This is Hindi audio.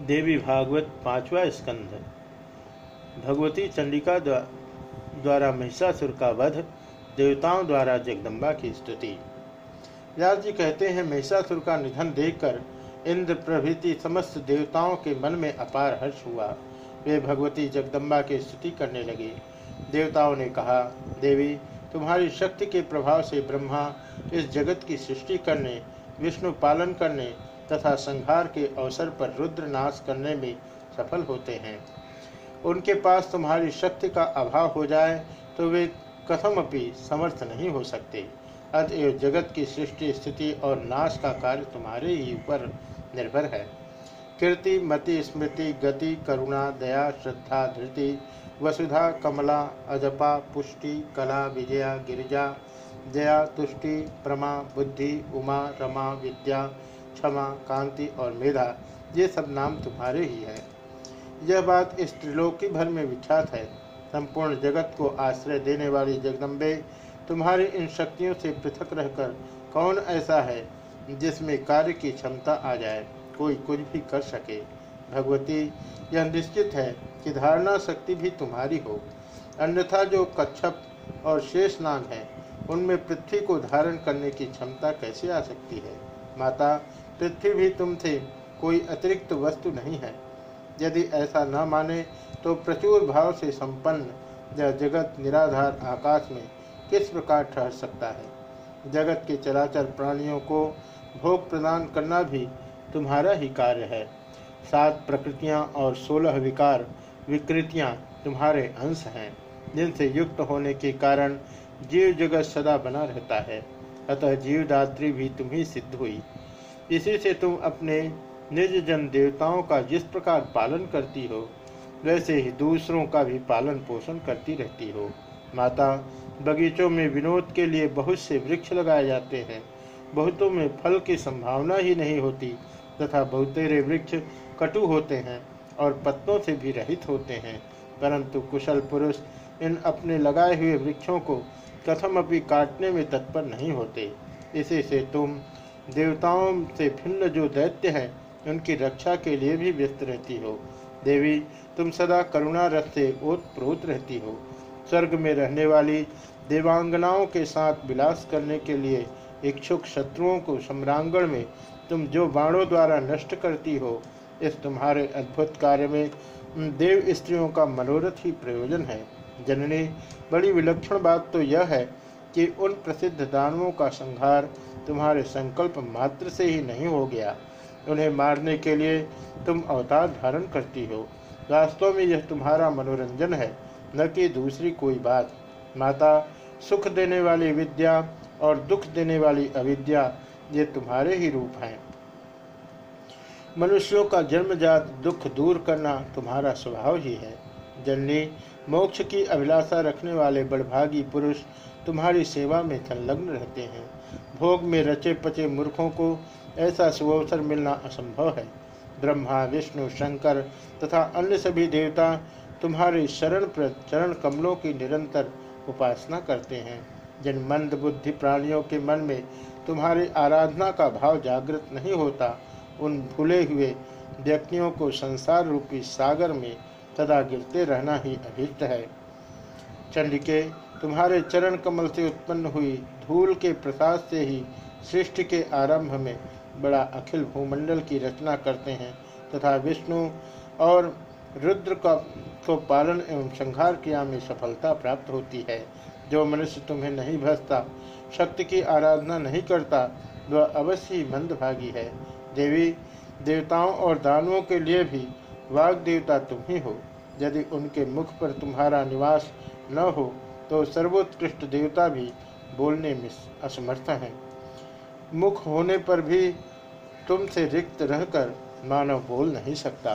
देवी भागवत पांचवा स्कंध। भगवती चंडिका द्वारा महिषासुर का वध, देवताओं द्वारा जगदम्बा की स्तुति। व्यास जी कहते हैं, महिषासुर का निधन देखकर इंद्र प्रभृति समस्त देवताओं के मन में अपार हर्ष हुआ। वे भगवती जगदम्बा की स्तुति करने लगे। देवताओं ने कहा, देवी, तुम्हारी शक्ति के प्रभाव से ब्रह्मा इस जगत की सृष्टि करने, विष्णु पालन करने तथा संहार के अवसर पर रुद्र नाश करने में सफल होते हैं। उनके पास तुम्हारी शक्ति का अभाव हो जाए तो वे कथमपि समर्थ नहीं हो सकते। अतएव जगत की सृष्टि, स्थिति और नाश का कार्य तुम्हारे ही ऊपर निर्भर है। कीर्ति, मति, स्मृति, गति, करुणा, दया, श्रद्धा, धृति, वसुधा, कमला, अजपा, पुष्टि, कला, विजया, गिरिजा, जया, तुष्टि, प्रमा, बुद्धि, उमा, रमा, विद्या क्षमा, कांति और मेधा, ये सब नाम तुम्हारे ही है। यह बात इस त्रिलोकी भर में विख्यात है। संपूर्ण जगत को आश्रय देने वाली जगदम्बे, तुम्हारी इन शक्तियों से पृथक रहकर कौन ऐसा है जिसमें कार्य की क्षमता आ जाए? कोई कुछ भी कर सके। भगवती, यह निश्चित है कि धारणा शक्ति भी तुम्हारी हो। अन्यथा जो कच्छप और शेष नाग है, उनमें पृथ्वी को धारण करने की क्षमता कैसे आ सकती है? माता पृथ्वी भी तुम तुमसे कोई अतिरिक्त वस्तु नहीं है। यदि ऐसा न माने तो प्रचुर भाव से संपन्न यह जगत निराधार आकाश में किस प्रकार ठहर सकता है? जगत के चराचर प्राणियों को भोग प्रदान करना भी तुम्हारा ही कार्य है। सात प्रकृतियाँ और सोलह विकार विकृतियाँ तुम्हारे अंश हैं। जिनसे युक्त होने के कारण जीव जगत सदा बना रहता है। अतः जीवदात्री भी तुम्ही सिद्ध हुई। इसी से तुम अपने निज जन देवताओं का जिस प्रकार पालन करती हो, वैसे ही दूसरों का भी पालन पोषण करती रहती हो। माता, बगीचों में विनोद के लिए बहुत से वृक्ष लगाए जाते हैं। बहुतों में फल की संभावना ही नहीं होती, तथा बहुतेरे वृक्ष कटु होते हैं और पत्तों से भी रहित होते हैं। परंतु कुशल पुरुष इन अपने लगाए हुए वृक्षों को कथम अपनी काटने में तत्पर नहीं होते। इसी से तुम देवताओं से भिन्न जो दैत्य हैं, उनकी रक्षा के लिए भी व्यस्त रहती हो। देवी, तुम सदा करुणा रथ से ओतप्रोत रहती हो। स्वर्ग में रहने वाली देवांगनाओं के साथ विलास करने के लिए इच्छुक शत्रुओं को सम्रांगण में तुम जो बाणों द्वारा नष्ट करती हो, इस तुम्हारे अद्भुत कार्य में देव स्त्रियों का मनोरथ ही प्रयोजन है। जननी, बड़ी विलक्षण बात तो यह है कि उन प्रसिद्ध दानवों का संहार तुम्हारे संकल्प मात्र से ही नहीं हो गया। उन्हें मारने के लिए तुम अवतार धारण करती हो। वास्तव में यह तुम्हारा मनोरंजन है, न कि दूसरी कोई बात। माता, सुख देने वाली विद्या और दुख देने वाली अविद्या, ये तुम्हारे ही रूप हैं। मनुष्यों का जन्मजात दुख दूर करना तुम्हारा स्वभाव ही है। जननी, मोक्ष की अभिलाषा रखने वाले बड़भागी पुरुष तुम्हारी सेवा में संलग्न रहते हैं। भोग में रचे पचे मूर्खों को ऐसा सुअवसर मिलना असंभव है। ब्रह्मा, विष्णु, शंकर तथा अन्य सभी देवता तुम्हारे शरण चरण कमलों की निरंतर उपासना करते हैं। जिन मंद बुद्धि प्राणियों के मन में तुम्हारी आराधना का भाव जागृत नहीं होता, उन भूले हुए व्यक्तियों को संसार रूपी सागर में सदा गिरते रहना ही अभिष्ट है। चंडिके तुम्हारे चरण कमल से उत्पन्न हुई धूल के प्रसाद से ही सृष्टि के आरंभ में बड़ा अखिल भूमंडल की रचना करते हैं, तथा विष्णु और रुद्र का को पालन एवं संहार क्रिया में सफलता प्राप्त होती है। जो मनुष्य तुम्हें नहीं भसता शक्ति की आराधना नहीं करता, वह अवश्य ही मंदभागी है। देवी देवताओं और दानवों के लिए भी वाग देवता तुम ही हो। यदि उनके मुख पर तुम्हारा निवास न हो तो सर्वोत्कृष्ट देवता भी बोलने में असमर्थ हैं। मुख होने पर भी तुमसे रिक्त रहकर मानव बोल नहीं सकता।